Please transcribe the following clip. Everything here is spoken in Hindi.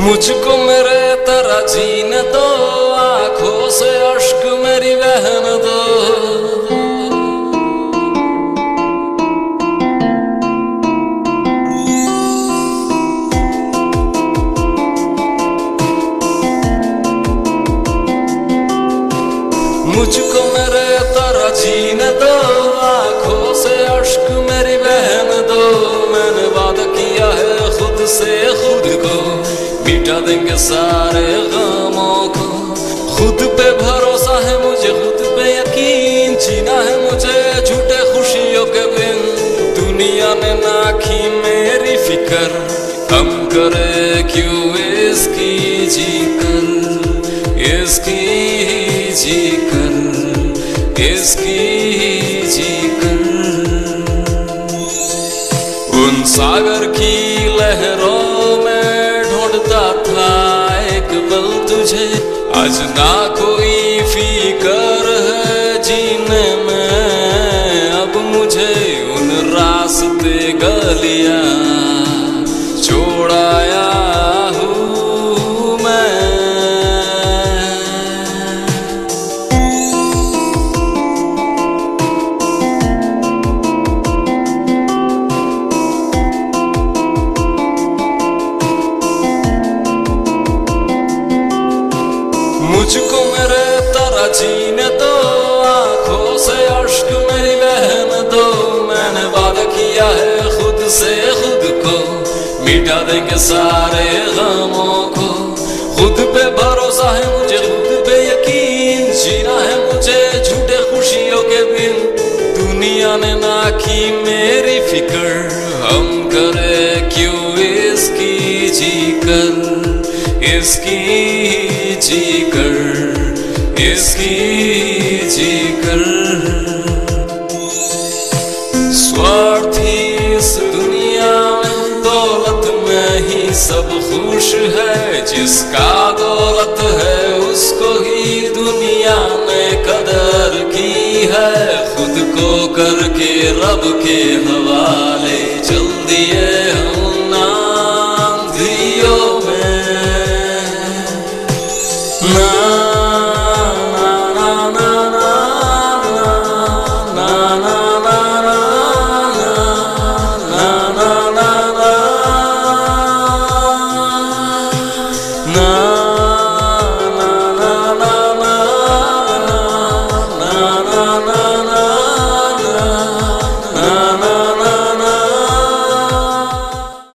मुझको मेरे तरह जीने दो आँखों से अश्क मेरी बहन दो मुझको मेरे तरह जीने दो आँखों देंगे सारे गमों को। खुद पे भरोसा है मुझे, खुद पे यकीन। जीना है मुझे झूठे खुशियों के बिन। दुनिया ने नाखी मेरी फिकर। हम करे क्यों इसकी जी इसकी जी कर इसकी जी कर उन सागर की लहरों आज ना कोई फिकर है जीने में। अब मुझे उन रास्ते गलियाँ मुझको मेरे तरह जीने दो, आँखों से अश्क मेरी बहन दो। मैंने वादा किया है खुद से खुद को, मिटा देंगे सारे गमों को। खुद पे भरोसा है मुझे, खुद पे यकीन। जीना है मुझे झूठे खुशियों के बिन। दुनिया ने ना की मेरी फ़िक्र, हम करे क्यों इसकी जी कर इसकी जी कर इसकी जी कर स्वार्थी इस दुनिया में, दौलत में ही सब खुश है। जिसका दौलत है, उसको ही दुनिया ने कदर की है। खुद को करके, रब के हवाले No